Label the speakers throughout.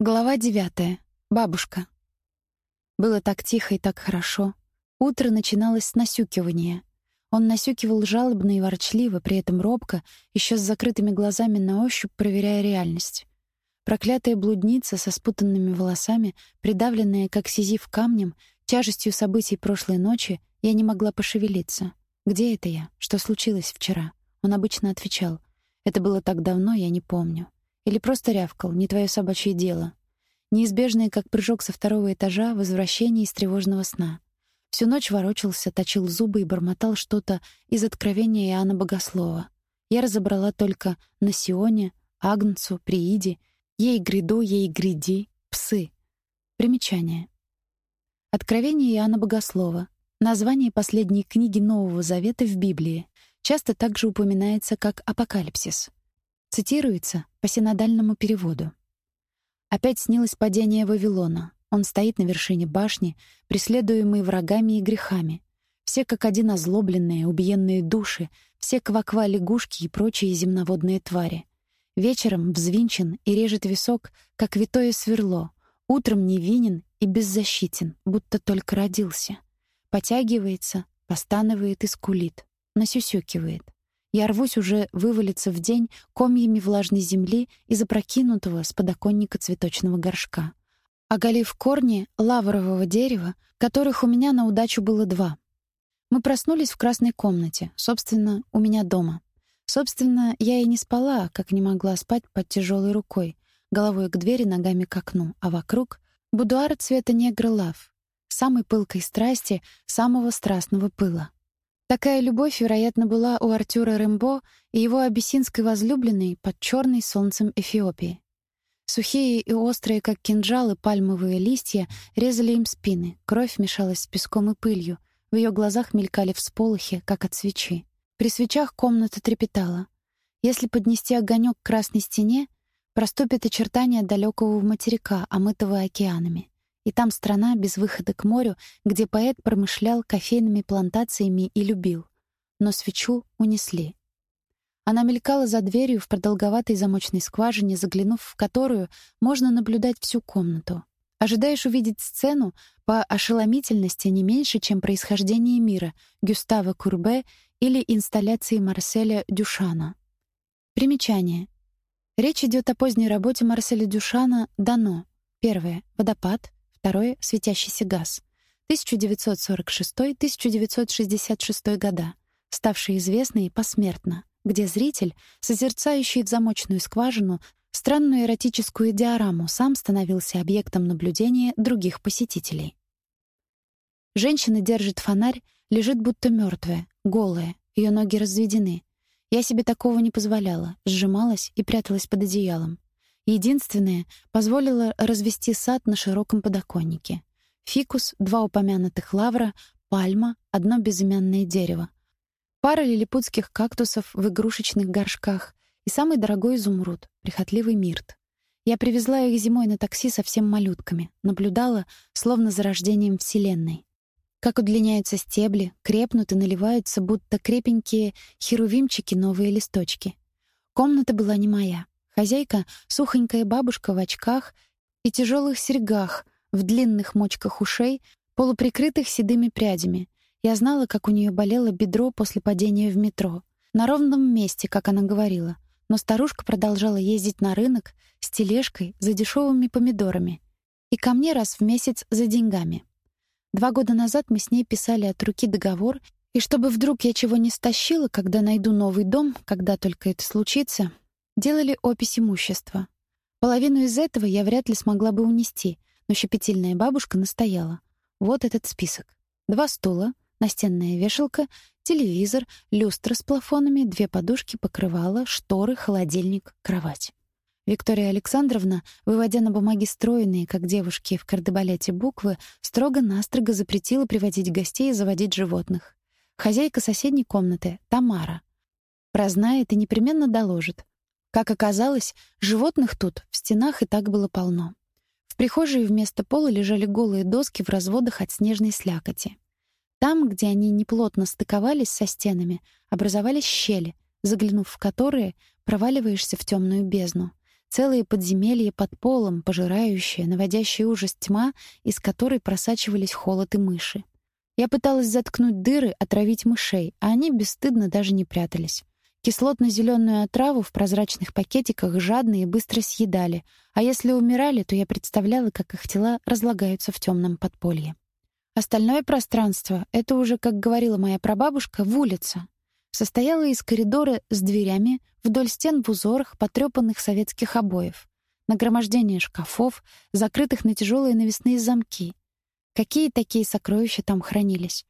Speaker 1: Глава девятая. Бабушка. Было так тихо и так хорошо. Утро начиналось с насюкивания. Он насюкивал жалобно и ворчливо, при этом робко, еще с закрытыми глазами на ощупь проверяя реальность. Проклятая блудница со спутанными волосами, придавленная, как сизиф камнем, тяжестью событий прошлой ночи, я не могла пошевелиться. «Где это я? Что случилось вчера?» Он обычно отвечал. «Это было так давно, я не помню». Или просто рявкал, не твое собачье дело. Неизбежное, как прыжок со второго этажа, возвращение из тревожного сна. Всю ночь ворочался, точил зубы и бормотал что-то из откровения Иоанна Богослова. Я разобрала только на Сионе, Агнцу, Прииде, ей гряду, ей гряди, псы. Примечание. Откровение Иоанна Богослова. Название последней книги Нового Завета в Библии. Часто также упоминается как Апокалипсис. Цитируется по синодальному переводу. Опять снилось падение Вавилона. Он стоит на вершине башни, преследуемый врагами и грехами. Все как один озлобленные, убиенные души, все кваква лягушки и прочие земноводные твари. Вечером взвинчен и режет висок, как витое сверло. Утром невинен и беззащитен, будто только родился. Потягивается, постанывает и скулит, насюсюкивает. Я рвусь уже вывалиться в день комьями влажной земли из опрокинутого с подоконника цветочного горшка. Оголив корни лаврового дерева, которых у меня на удачу было два. Мы проснулись в красной комнате, собственно, у меня дома. Собственно, я и не спала, как не могла спать под тяжелой рукой, головой к двери, ногами к окну, а вокруг — будуар цвета негра лав, самой пылкой страсти, самого страстного пыла. Такая любовь, вероятно, была у Артюра Рембо и его абиссинской возлюбленной под черной солнцем Эфиопии. Сухие и острые, как кинжалы, пальмовые листья резали им спины, кровь мешалась с песком и пылью, в ее глазах мелькали всполохи, как от свечи. При свечах комната трепетала. Если поднести огонек к красной стене, проступят очертания далекого материка, омытого океанами. И там страна без выхода к морю, где поэт промышлял кофейными плантациями и любил. Но свечу унесли. Она мелькала за дверью в продолговатой замочной скважине, заглянув в которую можно наблюдать всю комнату. Ожидаешь увидеть сцену по ошеломительности не меньше, чем происхождение мира Гюстава Курбе или инсталляции Марселя Дюшана. Примечание. Речь идет о поздней работе Марселя Дюшана «Дано». Первое — «Водопад», второе — «Светящийся газ». 1946-1966 года, ставший известной посмертно, где зритель, созерцающий в замочную скважину странную эротическую диораму, сам становился объектом наблюдения других посетителей. Женщина держит фонарь, лежит будто мертвая, голая, ее ноги разведены. Я себе такого не позволяла, сжималась и пряталась под одеялом. Единственное, позволило развести сад на широком подоконнике. Фикус, два упомянутых лавра, пальма, одно безымянное дерево. Пара лилипутских кактусов в игрушечных горшках и самый дорогой изумруд, прихотливый мирт. Я привезла их зимой на такси совсем малютками, наблюдала, словно за рождением Вселенной. Как удлиняются стебли, крепнут и наливаются, будто крепенькие херувимчики новые листочки. Комната была не моя. Хозяйка — сухонькая бабушка в очках и тяжелых серьгах, в длинных мочках ушей, полуприкрытых седыми прядями. Я знала, как у нее болело бедро после падения в метро. На ровном месте, как она говорила. Но старушка продолжала ездить на рынок с тележкой за дешевыми помидорами и ко мне раз в месяц за деньгами. Два года назад мы с ней писали от руки договор, и чтобы вдруг я чего не стащила, когда найду новый дом, когда только это случится, делали опись имущества. Половину из этого я вряд ли смогла бы унести, но щепетильная бабушка настояла. Вот этот список. Два стула, настенная вешалка, телевизор, люстра с плафонами, две подушки, покрывало, шторы, холодильник, кровать. Виктория Александровна, выводя на бумаге стройные, как девушки в кардебалете буквы, строго-настрого запретила приводить гостей и заводить животных. Хозяйка соседней комнаты, Тамара, прознает и непременно доложит. Как оказалось, животных тут в стенах и так было полно. В прихожей вместо пола лежали голые доски в разводах от снежной слякоти. Там, где они неплотно стыковались со стенами, образовались щели, заглянув в которые, проваливаешься в темную бездну. целые подземелья под полом, пожирающая, наводящая ужас тьма, из которой просачивались холод и мыши. Я пыталась заткнуть дыры, отравить мышей, а они бесстыдно даже не прятались. Кислотно-зеленую отраву в прозрачных пакетиках жадно и быстро съедали, а если умирали, то я представляла, как их тела разлагаются в темном подполье. Остальное пространство — это уже, как говорила моя прабабушка, в улице. Состояло из коридора с дверями, вдоль стен в узорах потрёпанных советских обоев, нагромождение шкафов, закрытых на тяжелые навесные замки. Какие такие сокровища там хранились?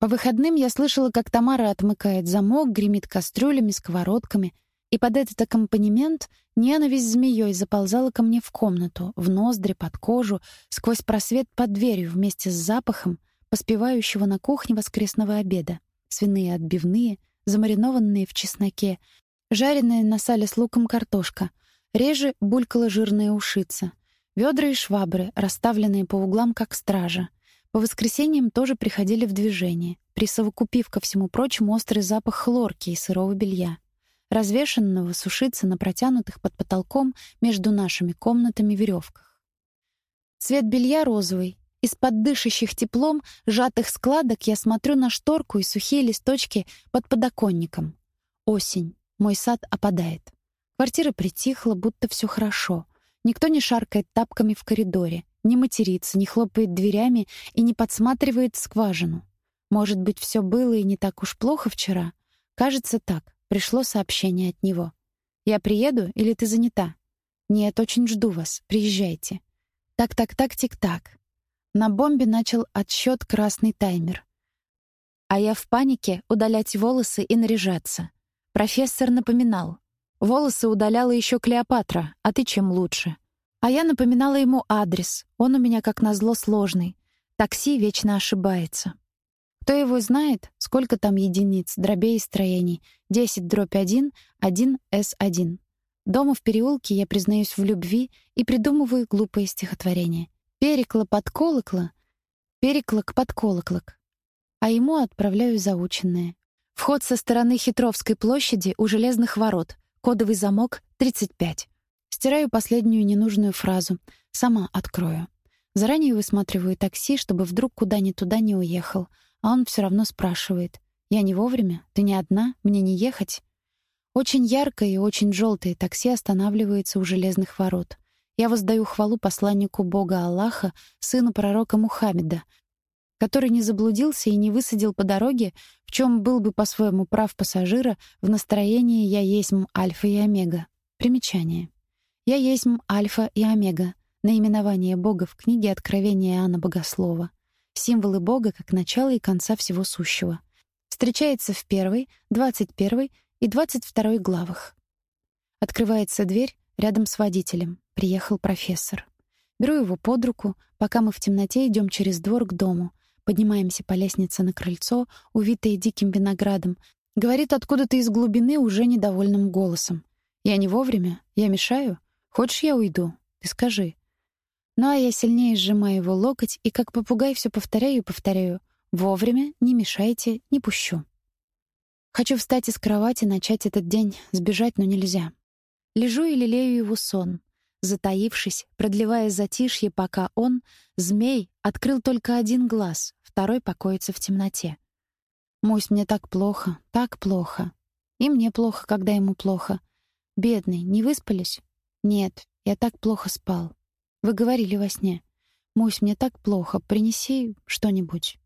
Speaker 1: По выходным я слышала, как Тамара отмыкает замок, гремит кастрюлями, сковородками, и под этот аккомпанемент ненависть змеей заползала ко мне в комнату, в ноздри, под кожу, сквозь просвет под дверью вместе с запахом поспевающего на кухне воскресного обеда. Свиные отбивные, замаринованные в чесноке, жареная на сале с луком картошка. Реже булькала жирная ушица. Ведра и швабры, расставленные по углам как стража — по воскресеньям тоже приходили в движение, присовокупив ко всему прочему острый запах хлорки и сырого белья, развешанного сушиться на протянутых под потолком между нашими комнатами веревках. Цвет белья розовый. Из-под дышащих теплом сжатых складок я смотрю на шторку и сухие листочки под подоконником. Осень. Мой сад опадает. Квартира притихла, будто все хорошо. Никто не шаркает тапками в коридоре не матерится, не хлопает дверями и не подсматривает скважину. Может быть, все было и не так уж плохо вчера? Кажется, так. Пришло сообщение от него. «Я приеду или ты занята?» «Нет, очень жду вас. Приезжайте». Так-так-так, тик-так. На бомбе начал отсчет красный таймер. А я в панике удалять волосы и наряжаться. Профессор напоминал. Волосы удаляла еще Клеопатра, а ты чем лучше? А я напоминала ему адрес. Он у меня, как назло, сложный. Такси вечно ошибается. Кто его знает, сколько там единиц, дробей и строений? 10 дробь 1, 1 S1. Дома в переулке я признаюсь в любви и придумываю глупые стихотворения. Перекла под колокла, переклок под колоклок. А ему отправляю заученное. Вход со стороны Хитровской площади у железных ворот. Кодовый замок 35. Стираю последнюю ненужную фразу. Сама открою. Заранее высматриваю такси, чтобы вдруг куда ни туда не уехал. А он все равно спрашивает. «Я не вовремя? Ты не одна? Мне не ехать?» Очень яркое и очень желтое такси останавливается у железных ворот. Я воздаю хвалу посланнику Бога Аллаха, сыну пророка Мухаммеда, который не заблудился и не высадил по дороге, в чем был бы по-своему прав пассажира в настроении «Я есть альфа и омега». Примечание. Я есть Альфа и Омега, наименование Бога в книге Откровения Иоанна Богослова. Символы Бога как начала и конца всего сущего. Встречается в первой, двадцать первой и двадцать второй главах. Открывается дверь рядом с водителем. Приехал профессор. Беру его под руку, пока мы в темноте идем через двор к дому. Поднимаемся по лестнице на крыльцо, увитое диким виноградом. Говорит откуда-то из глубины уже недовольным голосом. «Я не вовремя? Я мешаю?» Хочешь, я уйду? Ты скажи. Ну а я сильнее сжимаю его локоть и как попугай все повторяю и повторяю. Вовремя, не мешайте, не пущу. Хочу встать из кровати, начать этот день, сбежать, но нельзя. Лежу и лелею его сон, затаившись, продлевая затишье, пока он, змей, открыл только один глаз, второй покоится в темноте. Мусь, мне так плохо, так плохо. И мне плохо, когда ему плохо. Бедный, не выспались? Нет, я так плохо спал. Вы говорили во сне. Мусь, мне так плохо. Принеси что-нибудь.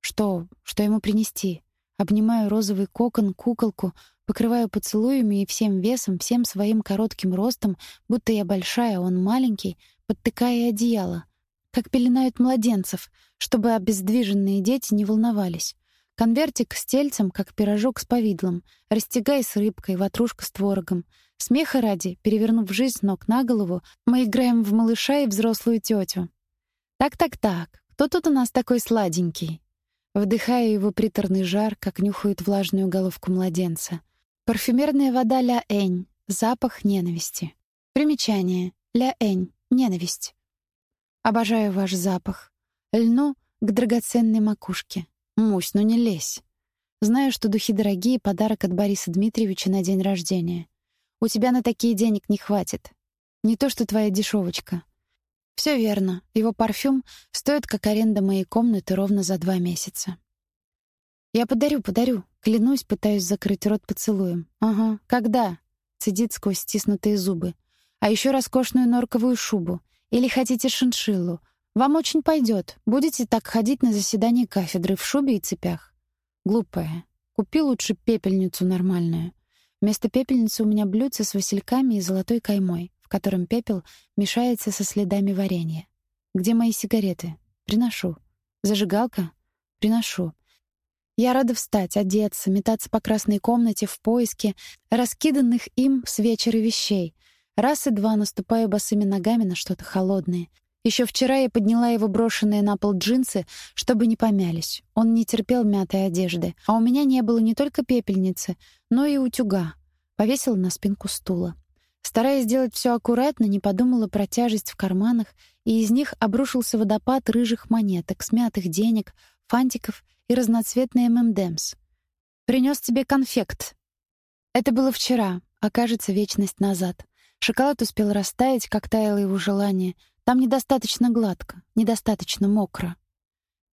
Speaker 1: Что? Что ему принести? Обнимаю розовый кокон, куколку, покрываю поцелуями и всем весом, всем своим коротким ростом, будто я большая, он маленький, подтыкая одеяло, как пеленают младенцев, чтобы обездвиженные дети не волновались. Конвертик с тельцем, как пирожок с повидлом, растягай с рыбкой, ватрушка с творогом. Смеха ради, перевернув жизнь ног на голову, мы играем в малыша и взрослую тетю. Так-так-так, кто тут у нас такой сладенький? Вдыхая его приторный жар, как нюхает влажную головку младенца. Парфюмерная вода ля энь, запах ненависти. Примечание. Ля энь, ненависть. Обожаю ваш запах. Льну к драгоценной макушке. Мусь, ну не лезь. Знаю, что духи дорогие, подарок от Бориса Дмитриевича на день рождения. У тебя на такие денег не хватит. Не то что твоя дешевочка. Все верно. Его парфюм стоит как аренда моей комнаты ровно за два месяца. Я подарю, подарю. Клянусь, пытаюсь закрыть рот поцелуем. Ага, когда? Цедит сквозь стиснутые зубы. А еще роскошную норковую шубу. Или хотите шиншиллу? Вам очень пойдет. Будете так ходить на заседание кафедры в шубе и цепях. Глупая. Купи лучше пепельницу нормальную. Вместо пепельницы у меня блюдце с васильками и золотой каймой в котором пепел мешается со следами варенья. Где мои сигареты? Приношу. Зажигалка? Приношу. Я рада встать, одеться, метаться по красной комнате в поиске раскиданных им с вечера вещей. Раз и два наступаю босыми ногами на что-то холодное. Еще вчера я подняла его брошенные на пол джинсы, чтобы не помялись. Он не терпел мятой одежды, а у меня не было не только пепельницы, но и утюга. Повесила на спинку стула. Стараясь сделать все аккуратно, не подумала про тяжесть в карманах, и из них обрушился водопад рыжих монеток, смятых денег, фантиков и разноцветные ММДМС. Принес тебе конфект. Это было вчера, а кажется, вечность назад. Шоколад успел растаять, как таяло его желание. Там недостаточно гладко, недостаточно мокро.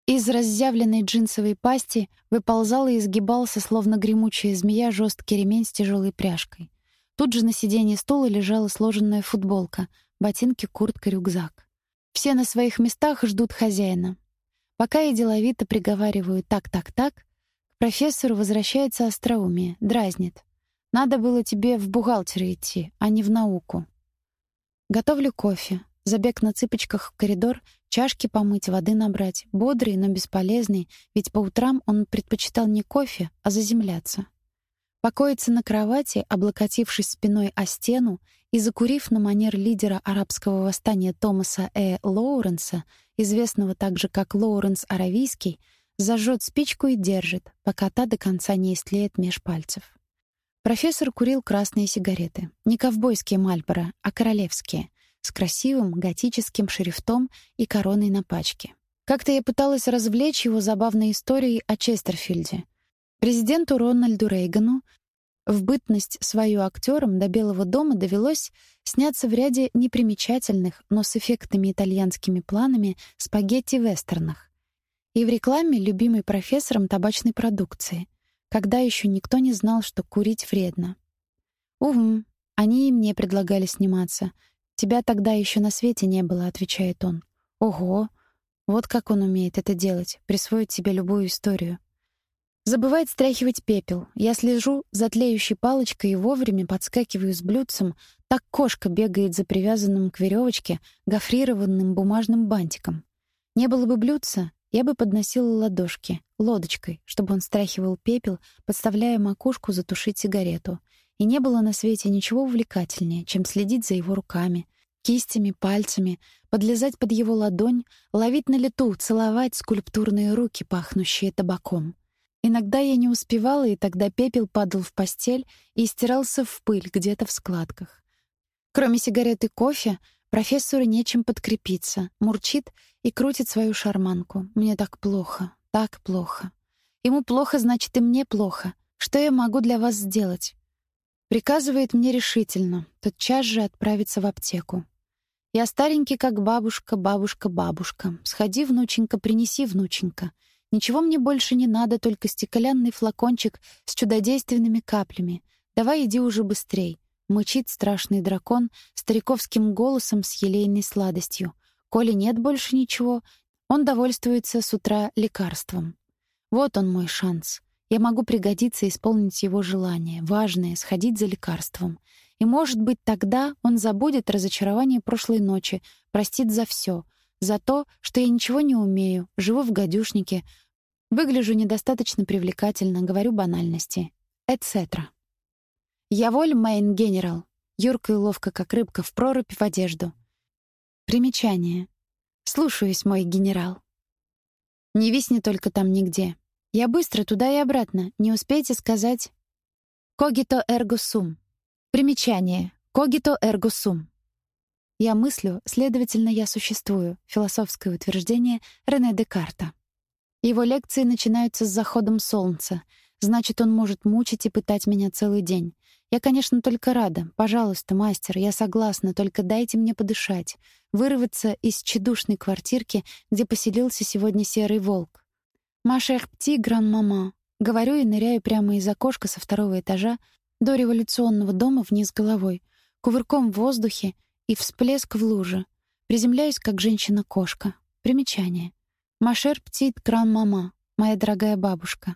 Speaker 1: Из разъявленной джинсовой пасти выползал и изгибался, словно гремучая змея, жесткий ремень с тяжелой пряжкой. Тут же на сиденье стула лежала сложенная футболка, ботинки, куртка, рюкзак. Все на своих местах ждут хозяина. Пока я деловито приговариваю «так-так-так», к профессору возвращается остроумие, дразнит. «Надо было тебе в бухгалтеры идти, а не в науку». Готовлю кофе. Забег на цыпочках в коридор, чашки помыть, воды набрать. Бодрый, но бесполезный, ведь по утрам он предпочитал не кофе, а заземляться. Покоиться на кровати, облокотившись спиной о стену и закурив на манер лидера арабского восстания Томаса Э. Лоуренса, известного также как Лоуренс Аравийский, зажжет спичку и держит, пока та до конца не истлеет меж пальцев. Профессор курил красные сигареты. Не ковбойские Мальборо, а королевские, с красивым готическим шрифтом и короной на пачке. Как-то я пыталась развлечь его забавной историей о Честерфильде, Президенту Рональду Рейгану в бытность свою актером до Белого дома довелось сняться в ряде непримечательных, но с эффектными итальянскими планами спагетти-вестернах. И в рекламе любимой профессором табачной продукции, когда еще никто не знал, что курить вредно. «Угу, они и мне предлагали сниматься. Тебя тогда еще на свете не было», — отвечает он. «Ого! Вот как он умеет это делать, присвоить себе любую историю». Забывает стряхивать пепел. Я слежу за тлеющей палочкой и вовремя подскакиваю с блюдцем. Так кошка бегает за привязанным к веревочке гофрированным бумажным бантиком. Не было бы блюдца, я бы подносила ладошки, лодочкой, чтобы он стряхивал пепел, подставляя макушку затушить сигарету. И не было на свете ничего увлекательнее, чем следить за его руками, кистями, пальцами, подлезать под его ладонь, ловить на лету, целовать скульптурные руки, пахнущие табаком. Иногда я не успевала, и тогда пепел падал в постель и стирался в пыль где-то в складках. Кроме сигарет и кофе, профессору нечем подкрепиться, мурчит и крутит свою шарманку. Мне так плохо, так плохо. Ему плохо, значит, и мне плохо. Что я могу для вас сделать? Приказывает мне решительно, тотчас же отправиться в аптеку. Я старенький, как бабушка, бабушка, бабушка. Сходи, внученька, принеси, внученька. Ничего мне больше не надо, только стеклянный флакончик с чудодейственными каплями. Давай иди уже быстрей. Мычит страшный дракон стариковским голосом с елейной сладостью. Коли нет больше ничего, он довольствуется с утра лекарством. Вот он мой шанс. Я могу пригодиться исполнить его желание, важное — сходить за лекарством. И, может быть, тогда он забудет разочарование прошлой ночи, простит за все — за то, что я ничего не умею, живу в гадюшнике, выгляжу недостаточно привлекательно, говорю банальности, etc. Я воль, мейн генерал, юрка и ловко, как рыбка в прорубь в одежду. Примечание. Слушаюсь, мой генерал. Не висни только там нигде. Я быстро туда и обратно, не успейте сказать «Когито эрго сум». Примечание. «Когито эрго сум». Я мыслю, следовательно, я существую. Философское утверждение Рене Декарта. Его лекции начинаются с заходом солнца. Значит, он может мучить и пытать меня целый день. Я, конечно, только рада. Пожалуйста, мастер, я согласна, только дайте мне подышать, вырваться из чедушной квартирки, где поселился сегодня серый волк. «Машер пти, гран-мама», говорю и ныряю прямо из окошка со второго этажа до революционного дома вниз головой, кувырком в воздухе и всплеск в луже. Приземляюсь, как женщина-кошка. Примечание. «Машер птит гран-мама», моя дорогая бабушка.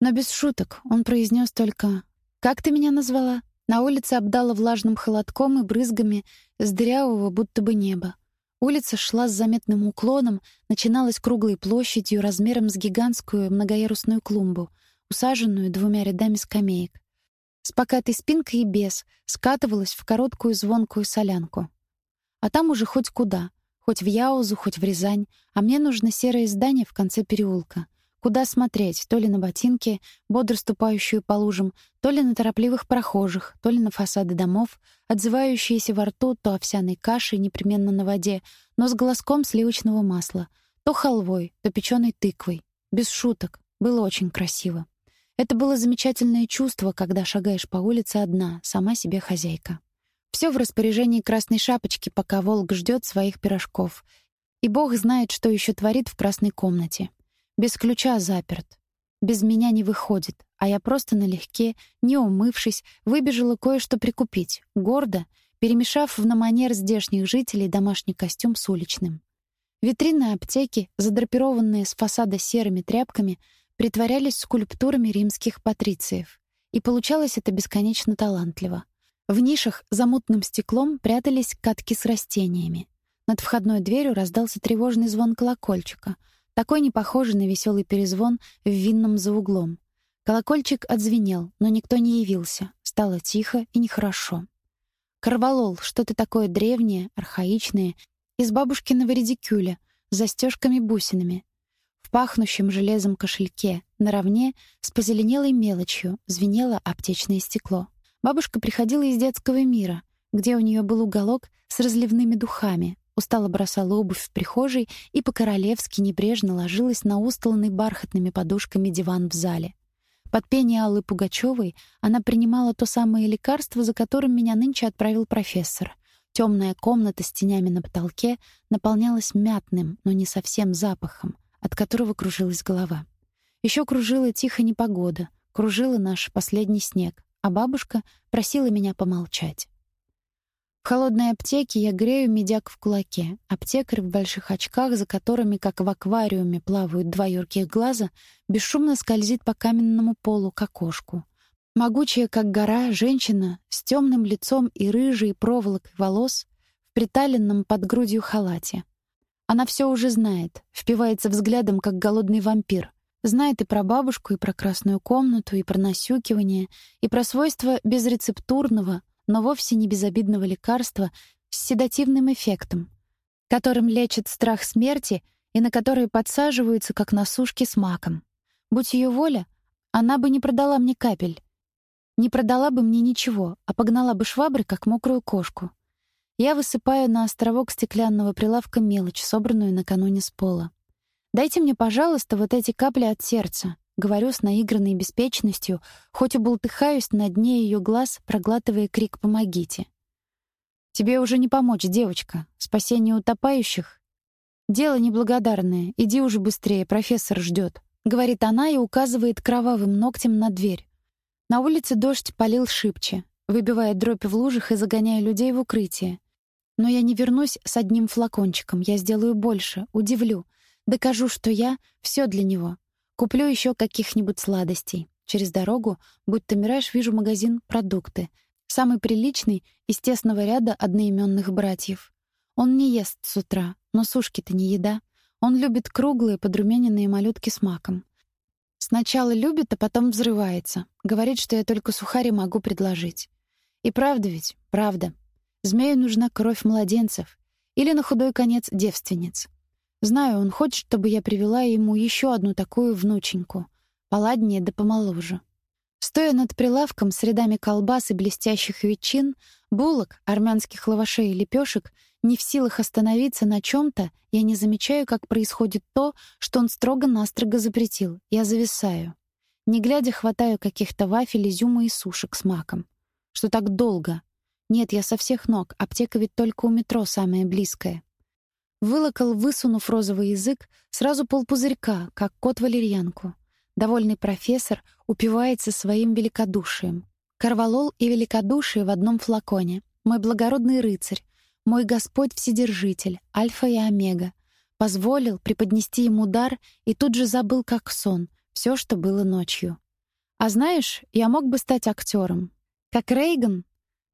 Speaker 1: Но без шуток он произнес только «Как ты меня назвала?» На улице обдало влажным холодком и брызгами с дырявого будто бы неба. Улица шла с заметным уклоном, начиналась круглой площадью размером с гигантскую многоярусную клумбу, усаженную двумя рядами скамеек. С покатой спинкой и без скатывалась в короткую звонкую солянку. А там уже хоть куда, хоть в Яузу, хоть в Рязань, а мне нужно серое здание в конце переулка — Куда смотреть? То ли на ботинки, бодро ступающую по лужам, то ли на торопливых прохожих, то ли на фасады домов, отзывающиеся во рту то овсяной кашей, непременно на воде, но с глазком сливочного масла, то халвой, то печеной тыквой. Без шуток. Было очень красиво. Это было замечательное чувство, когда шагаешь по улице одна, сама себе хозяйка. Все в распоряжении красной шапочки, пока волк ждет своих пирожков. И бог знает, что еще творит в красной комнате. Без ключа заперт. Без меня не выходит, а я просто налегке, не умывшись, выбежала кое-что прикупить, гордо, перемешав в на манер здешних жителей домашний костюм с уличным. Витрины аптеки, задрапированные с фасада серыми тряпками, притворялись скульптурами римских патрициев. И получалось это бесконечно талантливо. В нишах за мутным стеклом прятались катки с растениями. Над входной дверью раздался тревожный звон колокольчика — такой не похожий на веселый перезвон в винном за углом. Колокольчик отзвенел, но никто не явился. Стало тихо и нехорошо. Карвалол, что-то такое древнее, архаичное, из бабушкиного редикюля, с застежками-бусинами. В пахнущем железом кошельке, наравне с позеленелой мелочью, звенело аптечное стекло. Бабушка приходила из детского мира, где у нее был уголок с разливными духами, устало бросала обувь в прихожей и по-королевски небрежно ложилась на устланный бархатными подушками диван в зале. Под пение Аллы Пугачевой она принимала то самое лекарство, за которым меня нынче отправил профессор. Темная комната с тенями на потолке наполнялась мятным, но не совсем запахом, от которого кружилась голова. Еще кружила тихо непогода, кружила наш последний снег, а бабушка просила меня помолчать. В холодной аптеке я грею медяк в кулаке. Аптекарь в больших очках, за которыми, как в аквариуме, плавают два юрких глаза, бесшумно скользит по каменному полу к окошку. Могучая, как гора, женщина с темным лицом и рыжей проволокой волос в приталенном под грудью халате. Она все уже знает, впивается взглядом, как голодный вампир. Знает и про бабушку, и про красную комнату, и про насюкивание, и про свойства безрецептурного, но вовсе не безобидного лекарства с седативным эффектом, которым лечат страх смерти и на которые подсаживаются, как на сушке с маком. Будь ее воля, она бы не продала мне капель, не продала бы мне ничего, а погнала бы швабры, как мокрую кошку. Я высыпаю на островок стеклянного прилавка мелочь, собранную накануне с пола. «Дайте мне, пожалуйста, вот эти капли от сердца», Говорю с наигранной беспечностью, хоть и болтыхаюсь на дне ее глаз, проглатывая крик «Помогите!». «Тебе уже не помочь, девочка. Спасение утопающих?» «Дело неблагодарное. Иди уже быстрее, профессор ждет», — говорит она и указывает кровавым ногтем на дверь. На улице дождь полил шибче, выбивая дробь в лужах и загоняя людей в укрытие. Но я не вернусь с одним флакончиком, я сделаю больше, удивлю, докажу, что я — все для него. Куплю еще каких-нибудь сладостей. Через дорогу, будто мираж, вижу магазин «Продукты». Самый приличный из тесного ряда одноименных братьев. Он не ест с утра, но сушки-то не еда. Он любит круглые подрумяненные малютки с маком. Сначала любит, а потом взрывается. Говорит, что я только сухари могу предложить. И правда ведь, правда. Змею нужна кровь младенцев. Или на худой конец девственниц. Знаю, он хочет, чтобы я привела ему еще одну такую внученьку, поладнее да помоложе. Стоя над прилавком с рядами колбас и блестящих ветчин, булок, армянских лавашей и лепешек, не в силах остановиться на чем то я не замечаю, как происходит то, что он строго-настрого запретил. Я зависаю. Не глядя, хватаю каких-то вафель, изюма и сушек с маком. Что так долго? Нет, я со всех ног. Аптека ведь только у метро самая близкая. Вылокал, высунув розовый язык, сразу полпузырька, как кот валерьянку. Довольный профессор упивается своим великодушием. Карвалол и великодушие в одном флаконе. Мой благородный рыцарь, мой Господь Вседержитель, Альфа и Омега. Позволил преподнести ему дар и тут же забыл, как сон, все, что было ночью. А знаешь, я мог бы стать актером. Как Рейган.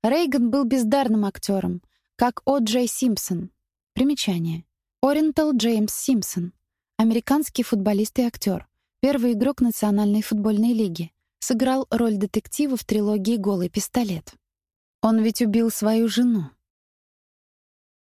Speaker 1: Рейган был бездарным актером, как О. Джей Симпсон. Примечание. Орентал Джеймс Симпсон. Американский футболист и актер. Первый игрок Национальной футбольной лиги. Сыграл роль детектива в трилогии «Голый пистолет». Он ведь убил свою жену.